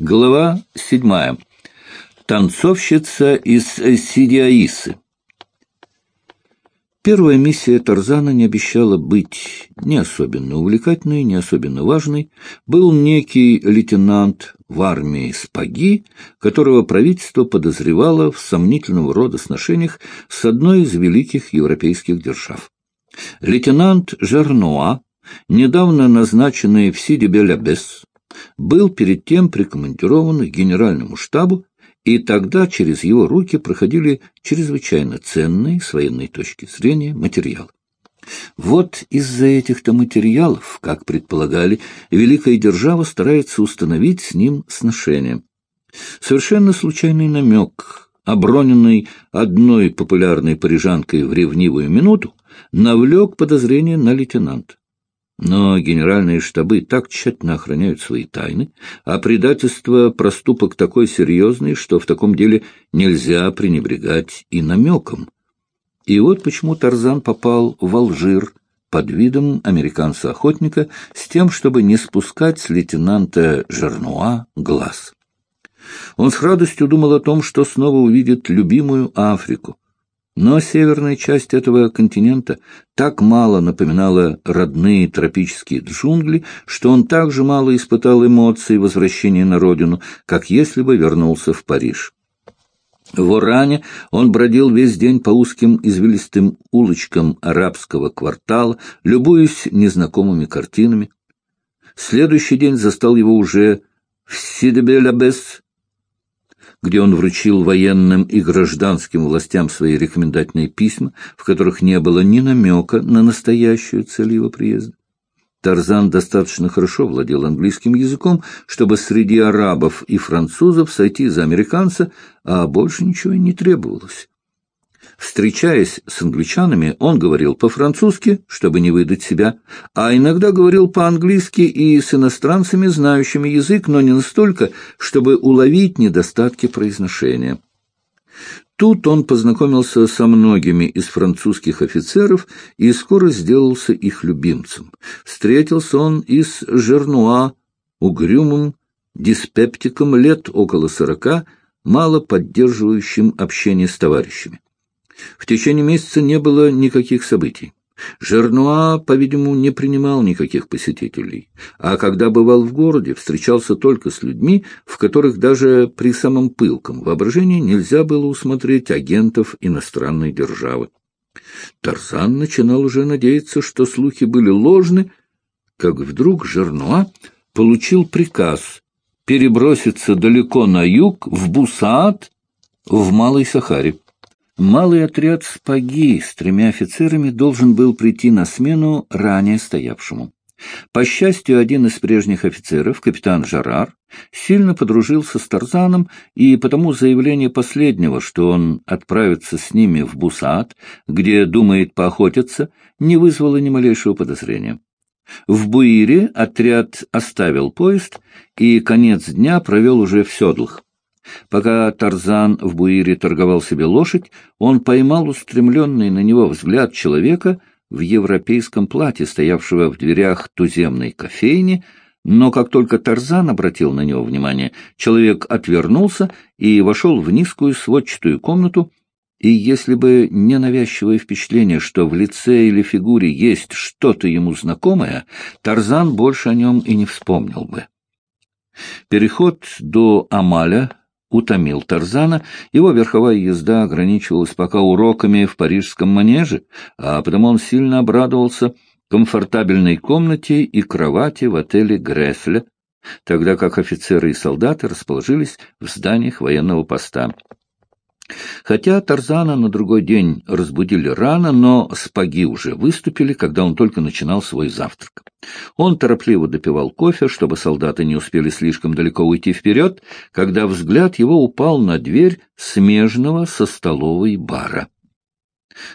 Глава седьмая. Танцовщица из Сидиаисы. Первая миссия Тарзана не обещала быть ни особенно увлекательной, ни особенно важной. Был некий лейтенант в армии Спаги, которого правительство подозревало в сомнительного рода сношениях с одной из великих европейских держав. Лейтенант Жернуа, недавно назначенный в Сиди-Белябес, был перед тем прикомандирован к генеральному штабу, и тогда через его руки проходили чрезвычайно ценные с военной точки зрения материалы. Вот из-за этих-то материалов, как предполагали, великая держава старается установить с ним сношение. Совершенно случайный намек, оброненный одной популярной парижанкой в ревнивую минуту, навлек подозрение на лейтенанта. Но генеральные штабы так тщательно охраняют свои тайны, а предательство — проступок такой серьезный, что в таком деле нельзя пренебрегать и намеком. И вот почему Тарзан попал в Алжир под видом американца-охотника с тем, чтобы не спускать с лейтенанта Жернуа глаз. Он с радостью думал о том, что снова увидит любимую Африку, но северная часть этого континента так мало напоминала родные тропические джунгли, что он так же мало испытал эмоций возвращения на родину, как если бы вернулся в Париж. В Оране он бродил весь день по узким извилистым улочкам арабского квартала, любуясь незнакомыми картинами. Следующий день застал его уже в Сидебелябес, где он вручил военным и гражданским властям свои рекомендательные письма, в которых не было ни намека на настоящую цель его приезда. Тарзан достаточно хорошо владел английским языком, чтобы среди арабов и французов сойти за американца, а больше ничего и не требовалось. Встречаясь с англичанами, он говорил по-французски, чтобы не выдать себя, а иногда говорил по-английски и с иностранцами, знающими язык, но не настолько, чтобы уловить недостатки произношения. Тут он познакомился со многими из французских офицеров и скоро сделался их любимцем. Встретился он и с Жернуа, угрюмым диспептиком лет около сорока, мало поддерживающим общение с товарищами. В течение месяца не было никаких событий. Жернуа, по-видимому, не принимал никаких посетителей, а когда бывал в городе, встречался только с людьми, в которых даже при самом пылком воображении нельзя было усмотреть агентов иностранной державы. Тарзан начинал уже надеяться, что слухи были ложны, как вдруг Жернуа получил приказ переброситься далеко на юг, в Бусаат, в Малой Сахаре. Малый отряд «Спаги» с тремя офицерами должен был прийти на смену ранее стоявшему. По счастью, один из прежних офицеров, капитан Жарар, сильно подружился с Тарзаном, и потому заявление последнего, что он отправится с ними в Бусат, где думает поохотиться, не вызвало ни малейшего подозрения. В Буире отряд оставил поезд и конец дня провел уже в седлах. Пока Тарзан в Буире торговал себе лошадь, он поймал устремленный на него взгляд человека в европейском платье, стоявшего в дверях туземной кофейни, но как только Тарзан обратил на него внимание, человек отвернулся и вошел в низкую сводчатую комнату, и если бы не навязчивое впечатление, что в лице или фигуре есть что-то ему знакомое, Тарзан больше о нем и не вспомнил бы. Переход до Амаля утомил Тарзана, его верховая езда ограничивалась пока уроками в парижском манеже, а потому он сильно обрадовался комфортабельной комнате и кровати в отеле Грефля, тогда как офицеры и солдаты расположились в зданиях военного поста. Хотя Тарзана на другой день разбудили рано, но спаги уже выступили, когда он только начинал свой завтрак. Он торопливо допивал кофе, чтобы солдаты не успели слишком далеко уйти вперед, когда взгляд его упал на дверь смежного со столовой бара.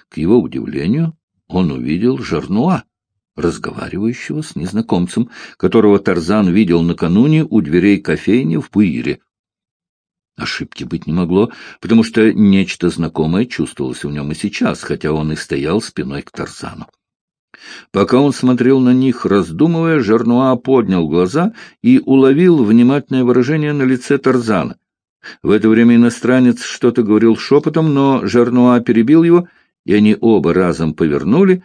К его удивлению, он увидел Жернуа, разговаривающего с незнакомцем, которого Тарзан видел накануне у дверей кофейни в Пуире. Ошибки быть не могло, потому что нечто знакомое чувствовалось в нем и сейчас, хотя он и стоял спиной к Тарзану. Пока он смотрел на них, раздумывая, Жернуа поднял глаза и уловил внимательное выражение на лице Тарзана. В это время иностранец что-то говорил шепотом, но Жернуа перебил его, и они оба разом повернули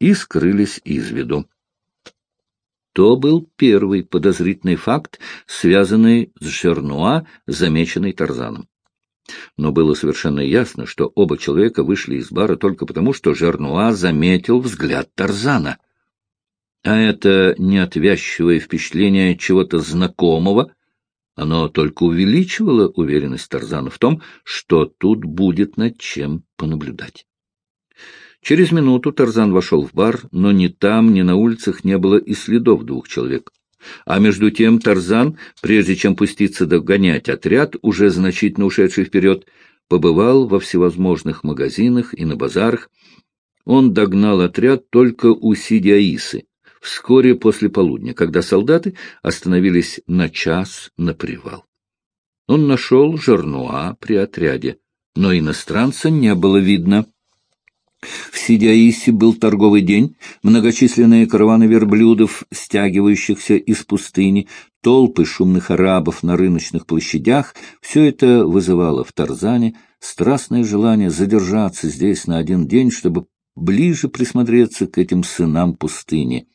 и скрылись из виду. То был первый подозрительный факт, связанный с Жернуа, замеченный Тарзаном. Но было совершенно ясно, что оба человека вышли из бара только потому, что Жернуа заметил взгляд Тарзана. А это неотвязчивое впечатление чего-то знакомого, оно только увеличивало уверенность Тарзана в том, что тут будет над чем понаблюдать. Через минуту Тарзан вошел в бар, но ни там, ни на улицах не было и следов двух человек. А между тем Тарзан, прежде чем пуститься догонять отряд, уже значительно ушедший вперед, побывал во всевозможных магазинах и на базарах. Он догнал отряд только у Сидиаисы, вскоре после полудня, когда солдаты остановились на час на привал. Он нашел Жернуа при отряде, но иностранца не было видно. В Сидиаисе был торговый день, многочисленные караваны верблюдов, стягивающихся из пустыни, толпы шумных арабов на рыночных площадях — все это вызывало в Тарзане страстное желание задержаться здесь на один день, чтобы ближе присмотреться к этим сынам пустыни.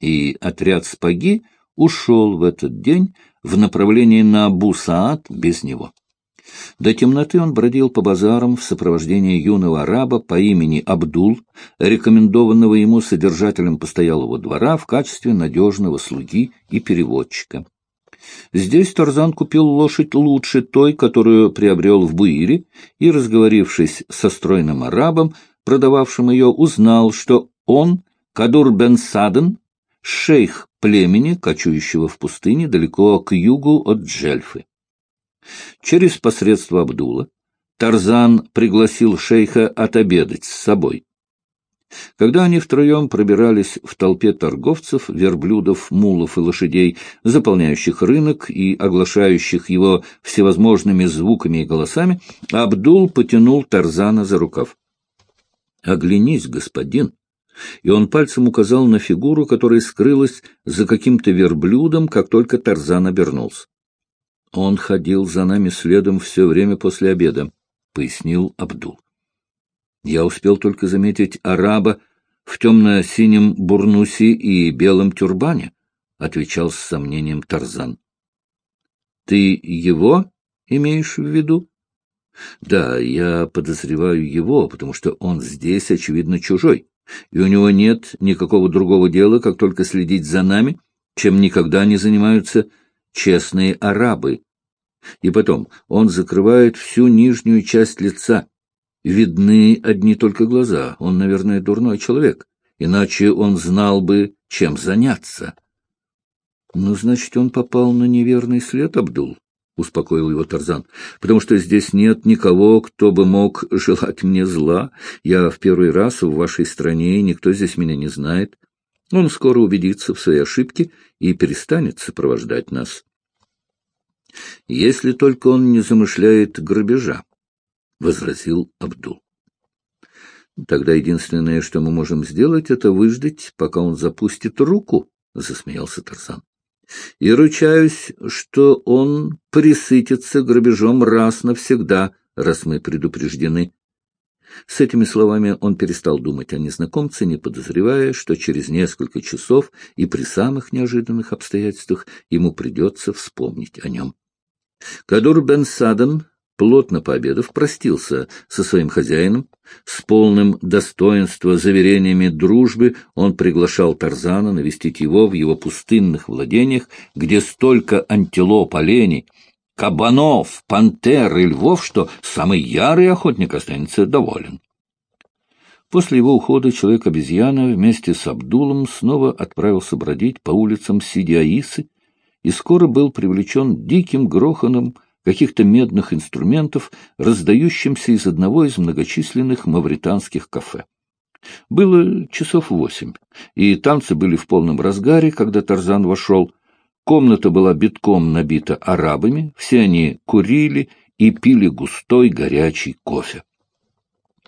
И отряд Спаги ушел в этот день в направлении на Абу-Саад без него. До темноты он бродил по базарам в сопровождении юного араба по имени Абдул, рекомендованного ему содержателем постоялого двора в качестве надежного слуги и переводчика. Здесь Тарзан купил лошадь лучше той, которую приобрел в Буире, и, разговорившись со стройным арабом, продававшим ее, узнал, что он, Кадур бен Саден, шейх племени, кочующего в пустыне далеко к югу от Джельфы. Через посредство Абдула Тарзан пригласил шейха отобедать с собой. Когда они втроем пробирались в толпе торговцев, верблюдов, мулов и лошадей, заполняющих рынок и оглашающих его всевозможными звуками и голосами, Абдул потянул Тарзана за рукав. — Оглянись, господин! И он пальцем указал на фигуру, которая скрылась за каким-то верблюдом, как только Тарзан обернулся. Он ходил за нами следом все время после обеда, — пояснил Абдул. Я успел только заметить араба в темно-синем бурнусе и белом тюрбане, — отвечал с сомнением Тарзан. — Ты его имеешь в виду? — Да, я подозреваю его, потому что он здесь, очевидно, чужой, и у него нет никакого другого дела, как только следить за нами, чем никогда не занимаются честные арабы. И потом, он закрывает всю нижнюю часть лица. Видны одни только глаза. Он, наверное, дурной человек. Иначе он знал бы, чем заняться. — Ну, значит, он попал на неверный след, Абдул, — успокоил его Тарзан, — потому что здесь нет никого, кто бы мог желать мне зла. Я в первый раз в вашей стране, и никто здесь меня не знает. Он скоро убедится в своей ошибке и перестанет сопровождать нас если только он не замышляет грабежа, — возразил Абдул. — Тогда единственное, что мы можем сделать, это выждать, пока он запустит руку, — засмеялся Тарзан. — И ручаюсь, что он присытится грабежом раз навсегда, раз мы предупреждены. С этими словами он перестал думать о незнакомце, не подозревая, что через несколько часов и при самых неожиданных обстоятельствах ему придется вспомнить о нем. Кадур бен Садан, плотно пообедав, простился со своим хозяином. С полным достоинства заверениями дружбы он приглашал Тарзана навестить его в его пустынных владениях, где столько антилоп, оленей, кабанов, пантер и львов, что самый ярый охотник останется доволен. После его ухода человек-обезьяна вместе с Абдулом снова отправился бродить по улицам Сидиаисы, и скоро был привлечен диким грохоном каких-то медных инструментов, раздающимся из одного из многочисленных мавританских кафе. Было часов восемь, и танцы были в полном разгаре, когда Тарзан вошел. Комната была битком набита арабами, все они курили и пили густой горячий кофе.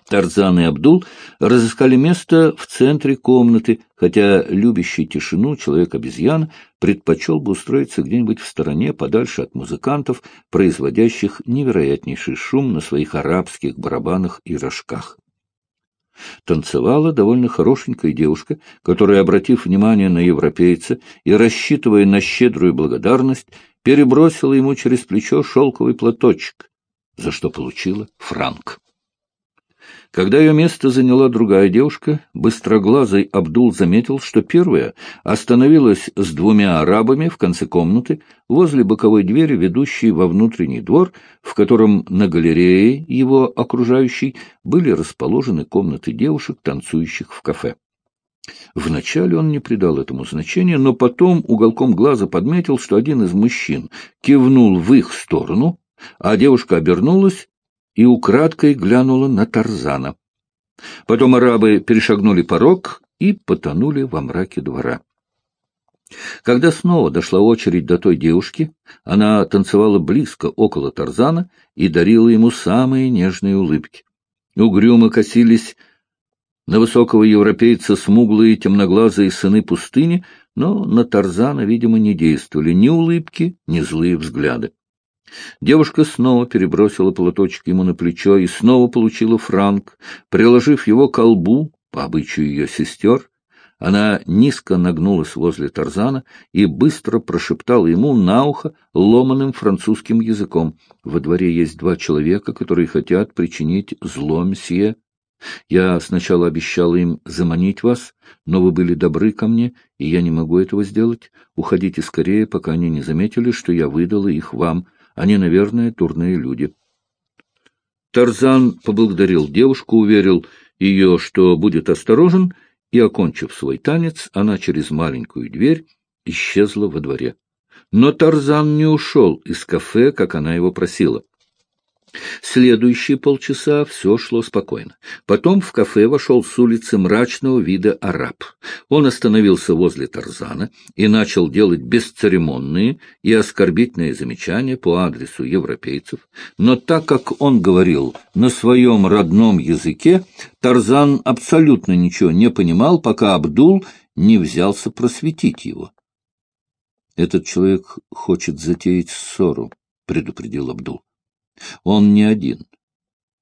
Тарзан и Абдул разыскали место в центре комнаты, хотя любящий тишину человек-обезьян предпочел бы устроиться где-нибудь в стороне, подальше от музыкантов, производящих невероятнейший шум на своих арабских барабанах и рожках. Танцевала довольно хорошенькая девушка, которая, обратив внимание на европейца и рассчитывая на щедрую благодарность, перебросила ему через плечо шелковый платочек, за что получила франк. Когда ее место заняла другая девушка, быстроглазый Абдул заметил, что первая остановилась с двумя арабами в конце комнаты возле боковой двери, ведущей во внутренний двор, в котором на галерее его окружающей были расположены комнаты девушек, танцующих в кафе. Вначале он не придал этому значения, но потом уголком глаза подметил, что один из мужчин кивнул в их сторону, а девушка обернулась и украдкой глянула на Тарзана. Потом арабы перешагнули порог и потонули во мраке двора. Когда снова дошла очередь до той девушки, она танцевала близко около Тарзана и дарила ему самые нежные улыбки. Угрюмо косились на высокого европейца смуглые темноглазые сыны пустыни, но на Тарзана, видимо, не действовали ни улыбки, ни злые взгляды. Девушка снова перебросила платочек ему на плечо и снова получила франк. Приложив его к колбу, по обычаю ее сестер, она низко нагнулась возле Тарзана и быстро прошептала ему на ухо ломаным французским языком. «Во дворе есть два человека, которые хотят причинить зло мсье. Я сначала обещала им заманить вас, но вы были добры ко мне, и я не могу этого сделать. Уходите скорее, пока они не заметили, что я выдала их вам». Они, наверное, турные люди. Тарзан поблагодарил девушку, уверил ее, что будет осторожен, и, окончив свой танец, она через маленькую дверь исчезла во дворе. Но Тарзан не ушел из кафе, как она его просила. Следующие полчаса все шло спокойно. Потом в кафе вошел с улицы мрачного вида араб. Он остановился возле Тарзана и начал делать бесцеремонные и оскорбительные замечания по адресу европейцев. Но так как он говорил на своем родном языке, Тарзан абсолютно ничего не понимал, пока Абдул не взялся просветить его. «Этот человек хочет затеять ссору», — предупредил Абдул. Он не один.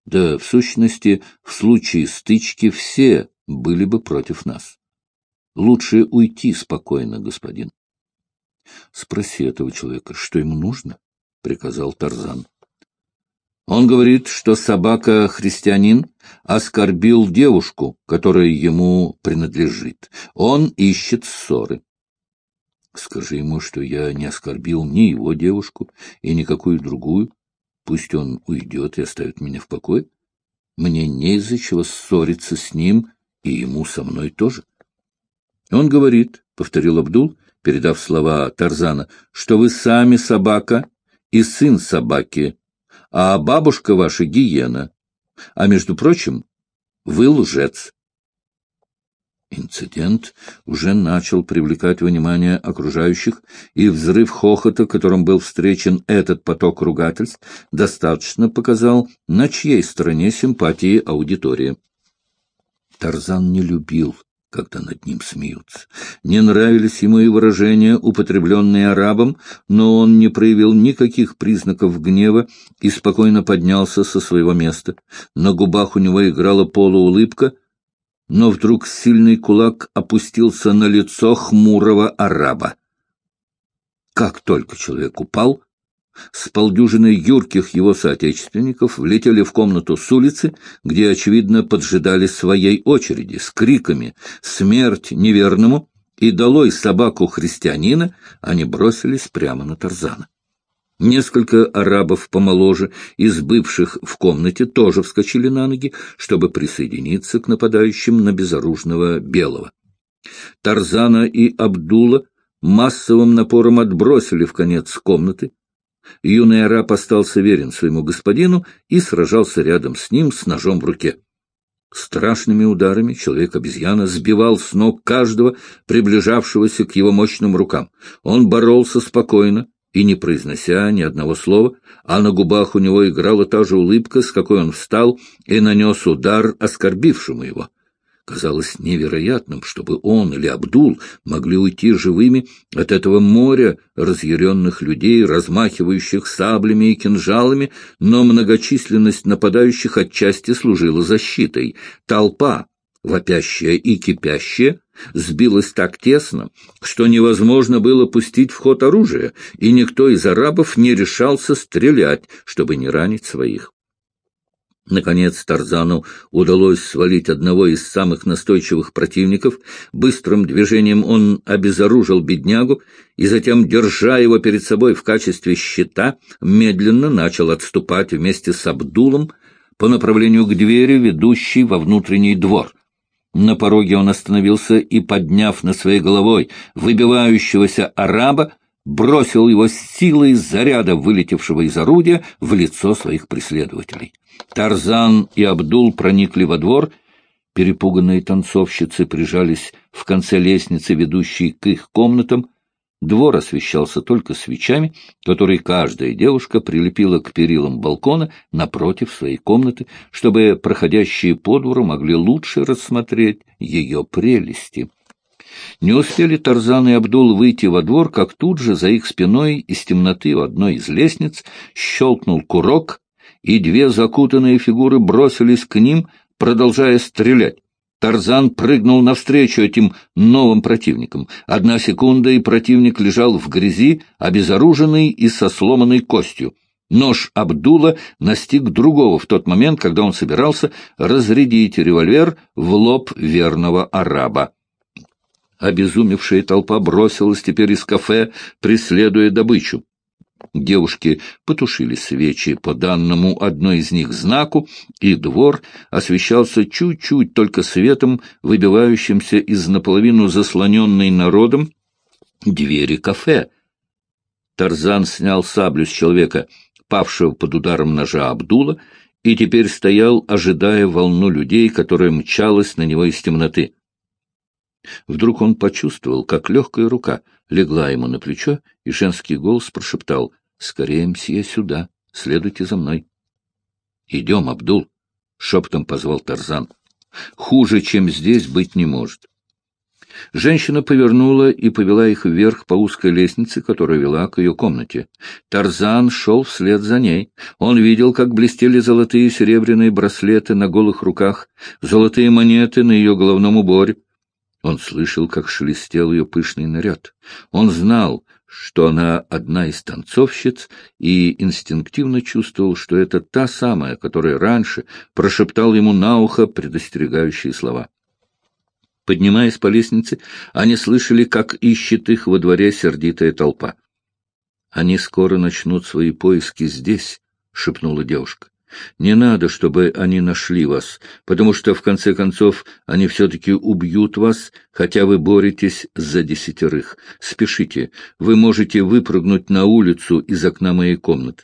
Да, в сущности, в случае стычки все были бы против нас. Лучше уйти спокойно, господин. — Спроси этого человека, что ему нужно, — приказал Тарзан. Он говорит, что собака-христианин оскорбил девушку, которая ему принадлежит. Он ищет ссоры. Скажи ему, что я не оскорбил ни его девушку и никакую другую, Пусть он уйдет и оставит меня в покое. Мне не из-за чего ссориться с ним, и ему со мной тоже. Он говорит, — повторил Абдул, передав слова Тарзана, — что вы сами собака и сын собаки, а бабушка ваша гиена. А, между прочим, вы лжец. Инцидент уже начал привлекать внимание окружающих, и взрыв хохота, которым был встречен этот поток ругательств, достаточно показал, на чьей стороне симпатии аудитории. Тарзан не любил, когда над ним смеются. Не нравились ему и выражения, употребленные арабом, но он не проявил никаких признаков гнева и спокойно поднялся со своего места. На губах у него играла полуулыбка — но вдруг сильный кулак опустился на лицо хмурого араба. Как только человек упал, с полдюжины юрких его соотечественников влетели в комнату с улицы, где, очевидно, поджидали своей очереди, с криками «Смерть неверному!» и «Долой собаку христианина!» они бросились прямо на Тарзана. Несколько арабов помоложе из бывших в комнате тоже вскочили на ноги, чтобы присоединиться к нападающим на безоружного белого. Тарзана и Абдула массовым напором отбросили в конец комнаты. Юный араб остался верен своему господину и сражался рядом с ним с ножом в руке. Страшными ударами человек-обезьяна сбивал с ног каждого, приближавшегося к его мощным рукам. Он боролся спокойно, и не произнося ни одного слова, а на губах у него играла та же улыбка, с какой он встал и нанес удар оскорбившему его. Казалось невероятным, чтобы он или Абдул могли уйти живыми от этого моря разъяренных людей, размахивающих саблями и кинжалами, но многочисленность нападающих отчасти служила защитой. Толпа, вопящая и кипящая, сбилась так тесно, что невозможно было пустить в ход оружие, и никто из арабов не решался стрелять, чтобы не ранить своих. Наконец Тарзану удалось свалить одного из самых настойчивых противников. Быстрым движением он обезоружил беднягу и затем, держа его перед собой в качестве щита, медленно начал отступать вместе с Абдулом по направлению к двери, ведущей во внутренний двор. На пороге он остановился и, подняв на своей головой выбивающегося араба, бросил его с силой заряда, вылетевшего из орудия, в лицо своих преследователей. Тарзан и Абдул проникли во двор. Перепуганные танцовщицы прижались в конце лестницы, ведущей к их комнатам. Двор освещался только свечами, которые каждая девушка прилепила к перилам балкона напротив своей комнаты, чтобы проходящие по двору могли лучше рассмотреть ее прелести. Не успели Тарзан и Абдул выйти во двор, как тут же за их спиной из темноты у одной из лестниц щелкнул курок, и две закутанные фигуры бросились к ним, продолжая стрелять. Тарзан прыгнул навстречу этим новым противникам. Одна секунда, и противник лежал в грязи, обезоруженный и со сломанной костью. Нож Абдула настиг другого в тот момент, когда он собирался разрядить револьвер в лоб верного араба. Обезумевшая толпа бросилась теперь из кафе, преследуя добычу. Девушки потушили свечи по данному одной из них знаку, и двор освещался чуть-чуть только светом, выбивающимся из наполовину заслоненной народом двери кафе. Тарзан снял саблю с человека, павшего под ударом ножа Абдула, и теперь стоял, ожидая волну людей, которая мчалась на него из темноты. Вдруг он почувствовал, как легкая рука легла ему на плечо, и женский голос прошептал «Скорее, мсье, сюда, следуйте за мной». «Идем, Абдул», — шепотом позвал Тарзан. «Хуже, чем здесь, быть не может». Женщина повернула и повела их вверх по узкой лестнице, которая вела к ее комнате. Тарзан шел вслед за ней. Он видел, как блестели золотые и серебряные браслеты на голых руках, золотые монеты на ее головном уборе. Он слышал, как шелестел ее пышный наряд. Он знал, что она одна из танцовщиц, и инстинктивно чувствовал, что это та самая, которая раньше прошептал ему на ухо предостерегающие слова. Поднимаясь по лестнице, они слышали, как ищет их во дворе сердитая толпа. «Они скоро начнут свои поиски здесь», — шепнула девушка. Не надо, чтобы они нашли вас, потому что, в конце концов, они все-таки убьют вас, хотя вы боретесь за десятерых. Спешите, вы можете выпрыгнуть на улицу из окна моей комнаты.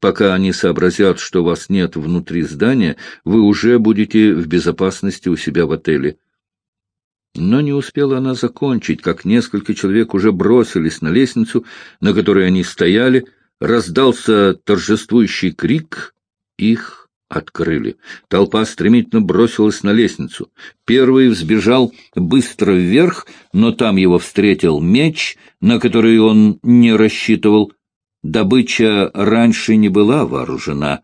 Пока они сообразят, что вас нет внутри здания, вы уже будете в безопасности у себя в отеле. Но не успела она закончить, как несколько человек уже бросились на лестницу, на которой они стояли, раздался торжествующий крик, их открыли. Толпа стремительно бросилась на лестницу. Первый взбежал быстро вверх, но там его встретил меч, на который он не рассчитывал. Добыча раньше не была вооружена.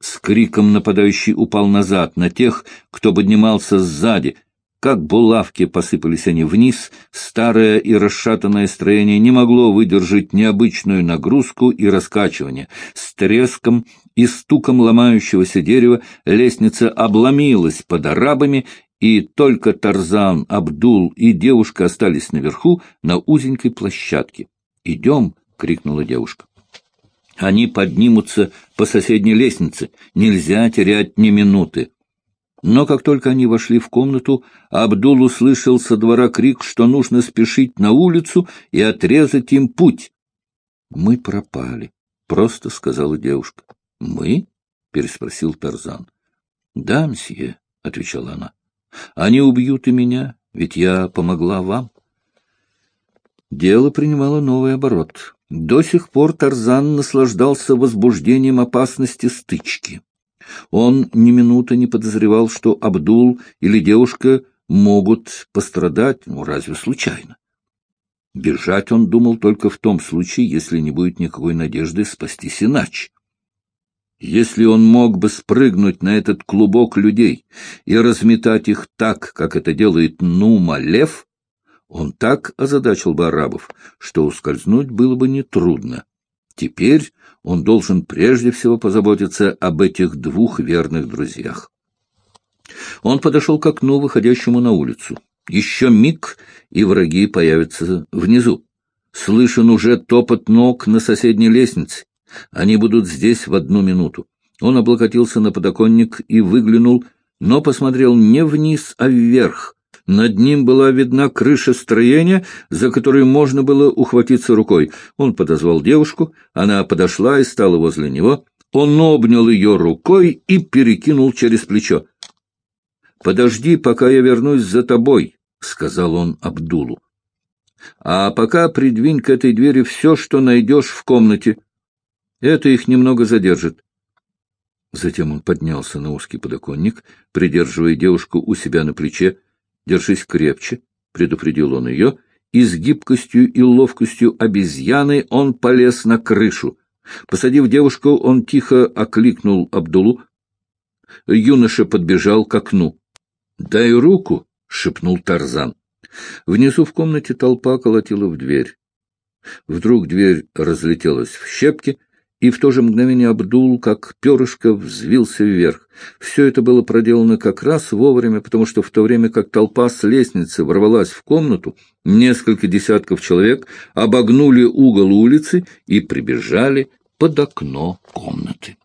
С криком нападающий упал назад на тех, кто поднимался сзади. Как булавки посыпались они вниз, старое и расшатанное строение не могло выдержать необычную нагрузку и раскачивание. С треском и стуком ломающегося дерева лестница обломилась под арабами, и только Тарзан, Абдул и девушка остались наверху на узенькой площадке. «Идем!» — крикнула девушка. «Они поднимутся по соседней лестнице. Нельзя терять ни минуты». Но как только они вошли в комнату, Абдул услышал со двора крик, что нужно спешить на улицу и отрезать им путь. «Мы пропали», — просто сказала девушка. — Мы? — переспросил Тарзан. — Да, мсье, — отвечала она. — Они убьют и меня, ведь я помогла вам. Дело принимало новый оборот. До сих пор Тарзан наслаждался возбуждением опасности стычки. Он ни минуты не подозревал, что Абдул или девушка могут пострадать, ну, разве случайно. Бежать он думал только в том случае, если не будет никакой надежды спастись иначе. Если он мог бы спрыгнуть на этот клубок людей и разметать их так, как это делает Нума Лев, он так озадачил бы арабов, что ускользнуть было бы нетрудно. Теперь он должен прежде всего позаботиться об этих двух верных друзьях. Он подошел к окну, выходящему на улицу. Еще миг, и враги появятся внизу. Слышен уже топот ног на соседней лестнице. Они будут здесь в одну минуту. Он облокотился на подоконник и выглянул, но посмотрел не вниз, а вверх. Над ним была видна крыша строения, за которой можно было ухватиться рукой. Он подозвал девушку, она подошла и стала возле него. Он обнял ее рукой и перекинул через плечо. — Подожди, пока я вернусь за тобой, — сказал он Абдулу. — А пока придвинь к этой двери все, что найдешь в комнате. Это их немного задержит. Затем он поднялся на узкий подоконник, придерживая девушку у себя на плече. «Держись крепче», — предупредил он ее, и с гибкостью и ловкостью обезьяны он полез на крышу. Посадив девушку, он тихо окликнул Абдулу. Юноша подбежал к окну. «Дай руку!» — шепнул Тарзан. Внизу в комнате толпа колотила в дверь. Вдруг дверь разлетелась в щепки, и в то же мгновение Абдул, как перышко, взвился вверх. Все это было проделано как раз вовремя, потому что в то время как толпа с лестницы ворвалась в комнату, несколько десятков человек обогнули угол улицы и прибежали под окно комнаты.